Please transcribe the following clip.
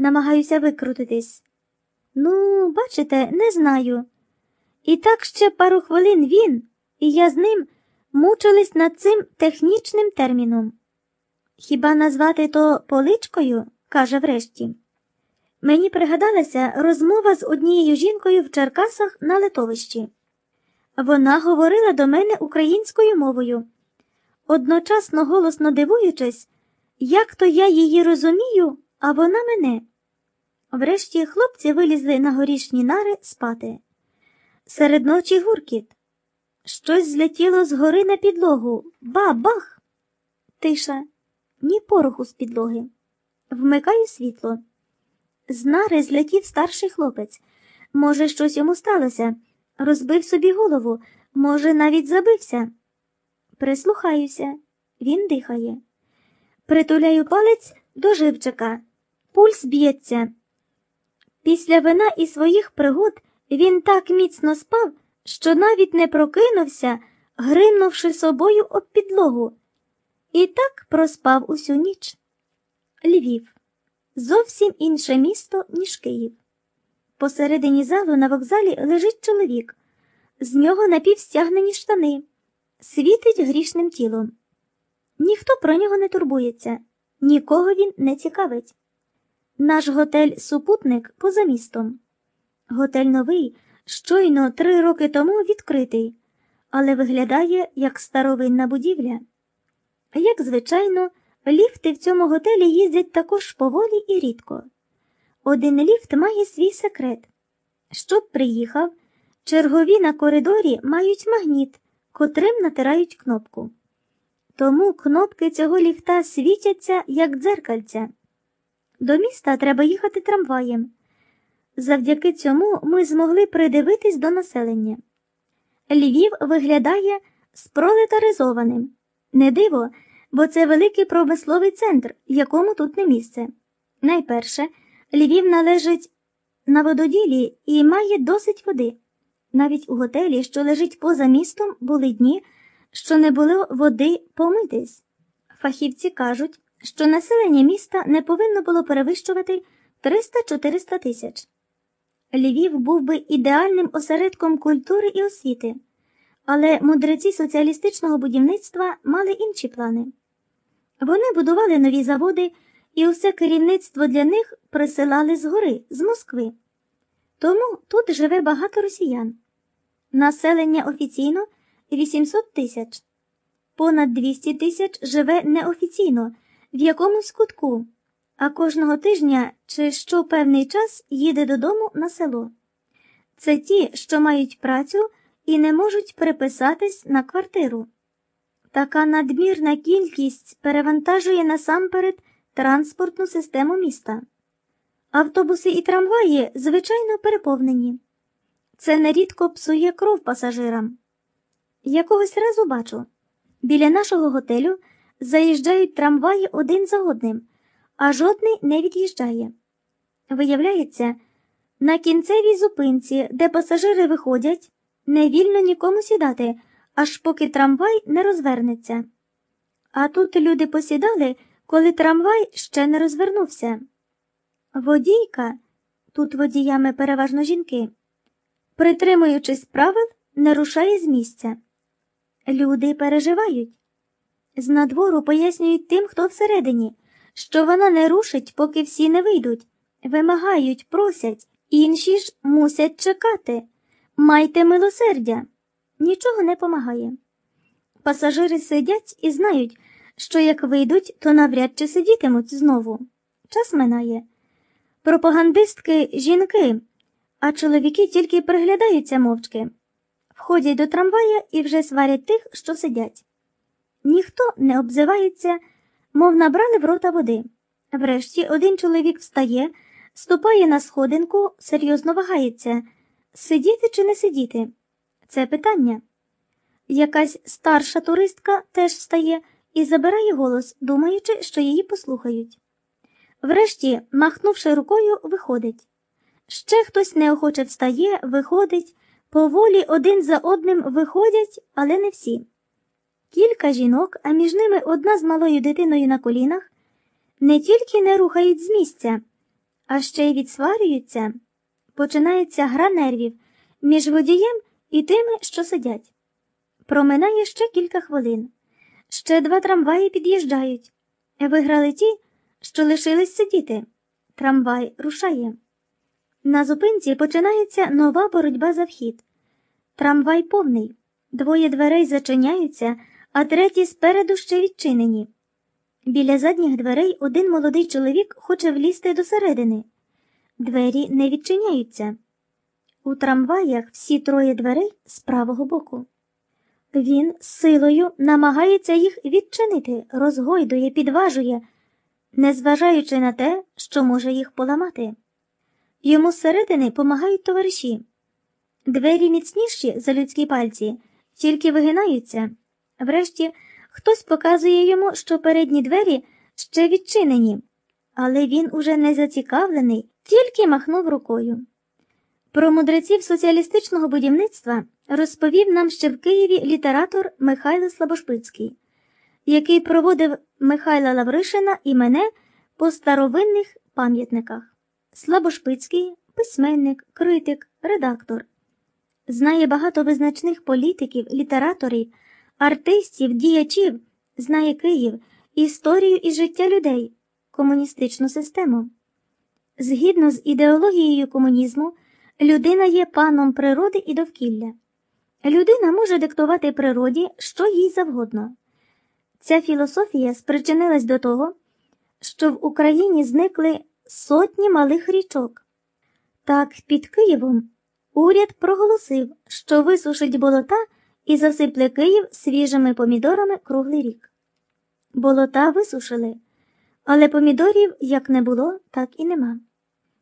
намагаюся викрутитись. Ну, бачите, не знаю. І так ще пару хвилин він, і я з ним мучились над цим технічним терміном. Хіба назвати то поличкою? каже врешті. Мені пригадалася розмова з однією жінкою в Черкасах на литовищі. Вона говорила до мене українською мовою, одночасно голосно дивуючись, як то я її розумію, а вона мене. Врешті хлопці вилізли на горішні нари спати. Серед ночі гуркіт. Щось злетіло з гори на підлогу. Ба-бах! Тиша, ні пороху з підлоги. Вмикаю світло. З нари злетів старший хлопець. Може, щось йому сталося. Розбив собі голову, може, навіть забився. Прислухаюся, він дихає. Притуляю палець до живчика. Пульс б'ється. Після вина і своїх пригод він так міцно спав, що навіть не прокинувся, гримнувши собою об підлогу. І так проспав усю ніч. Львів зовсім інше місто, ніж Київ. Посередині залу на вокзалі лежить чоловік, з нього напівстягнені штани, світить грішним тілом. Ніхто про нього не турбується, нікого він не цікавить. Наш готель Супутник поза містом. Готель новий, щойно три роки тому відкритий, але виглядає як старовинна будівля. Як звичайно, ліфти в цьому готелі їздять також поволі і рідко. Один ліфт має свій секрет. Щоб приїхав, чергові на коридорі мають магніт, котрим натирають кнопку. Тому кнопки цього ліфта світяться, як дзеркальця. До міста треба їхати трамваєм. Завдяки цьому ми змогли придивитись до населення. Львів виглядає спролетаризованим. Не диво, бо це великий промисловий центр, якому тут не місце. Найперше, Львів належить на вододілі і має досить води. Навіть у готелі, що лежить поза містом, були дні, що не було води помитись. Фахівці кажуть, що населення міста не повинно було перевищувати 300-400 тисяч. Львів був би ідеальним осередком культури і освіти, але мудреці соціалістичного будівництва мали інші плани. Вони будували нові заводи, і усе керівництво для них присилали згори, з Москви. Тому тут живе багато росіян. Населення офіційно 800 тисяч, понад 200 тисяч живе неофіційно в якомусь кутку, а кожного тижня чи що певний час їде додому на село. Це ті, що мають працю і не можуть переписатись на квартиру. Така надмірна кількість перевантажує насамперед транспортну систему міста. Автобуси і трамваї, звичайно, переповнені. Це нерідко псує кров пасажирам. Якогось разу бачу біля нашого готелю заїжджають трамваї один за одним, а жодний не від'їжджає. Виявляється, на кінцевій зупинці, де пасажири виходять, не вільно нікому сідати, аж поки трамвай не розвернеться. А тут люди посідали, коли трамвай ще не розвернувся. Водійка, тут водіями переважно жінки, притримуючись правил, не рушає з місця. Люди переживають. З надвору пояснюють тим, хто всередині, що вона не рушить, поки всі не вийдуть, вимагають, просять, інші ж мусять чекати. Майте милосердя. Нічого не помагає. Пасажири сидять і знають, що як вийдуть, то навряд чи сидітимуть знову. Час минає. Пропагандистки жінки, а чоловіки тільки приглядаються мовчки, входять до трамвая і вже сварять тих, що сидять. Ніхто не обзивається, мов набрали в рота води. Врешті один чоловік встає, ступає на сходинку, серйозно вагається сидіти чи не сидіти. Це питання. Якась старша туристка теж встає і забирає голос, думаючи, що її послухають. Врешті, махнувши рукою, виходить. Ще хтось неохоче встає, виходить, поволі один за одним виходять, але не всі. Кілька жінок, а між ними одна з малою дитиною на колінах, не тільки не рухають з місця, а ще й відсварюються, починається гра нервів між водієм і тими, що сидять. Проминає ще кілька хвилин. Ще два трамваї під'їжджають. Виграли ті, що лишились сидіти. Трамвай рушає. На зупинці починається нова боротьба за вхід. Трамвай повний. Двоє дверей зачиняються, а треті спереду ще відчинені. Біля задніх дверей один молодий чоловік хоче влізти досередини. Двері не відчиняються. У трамваях всі троє дверей з правого боку. Він силою намагається їх відчинити, розгойдує, підважує, незважаючи на те, що може їх поламати. Йому зсередини помагають товариші. Двері міцніші за людські пальці, тільки вигинаються. Врешті хтось показує йому, що передні двері ще відчинені, але він уже не зацікавлений, тільки махнув рукою. Про мудреців соціалістичного будівництва розповів нам ще в Києві літератор Михайло Слабошпицький, який проводив Михайла Лавришина і мене по старовинних пам'ятниках. Слабошпицький письменник, критик, редактор. Знає багато визначних політиків, літераторів, артистів, діячів, знає Київ, історію і життя людей, комуністичну систему. Згідно з ідеологією комунізму, людина є паном природи і довкілля. Людина може диктувати природі, що їй завгодно. Ця філософія спричинилась до того, що в Україні зникли сотні малих річок. Так, під Києвом уряд проголосив, що висушить болота і засипле Київ свіжими помідорами круглий рік. Болота висушили, але помідорів як не було, так і нема.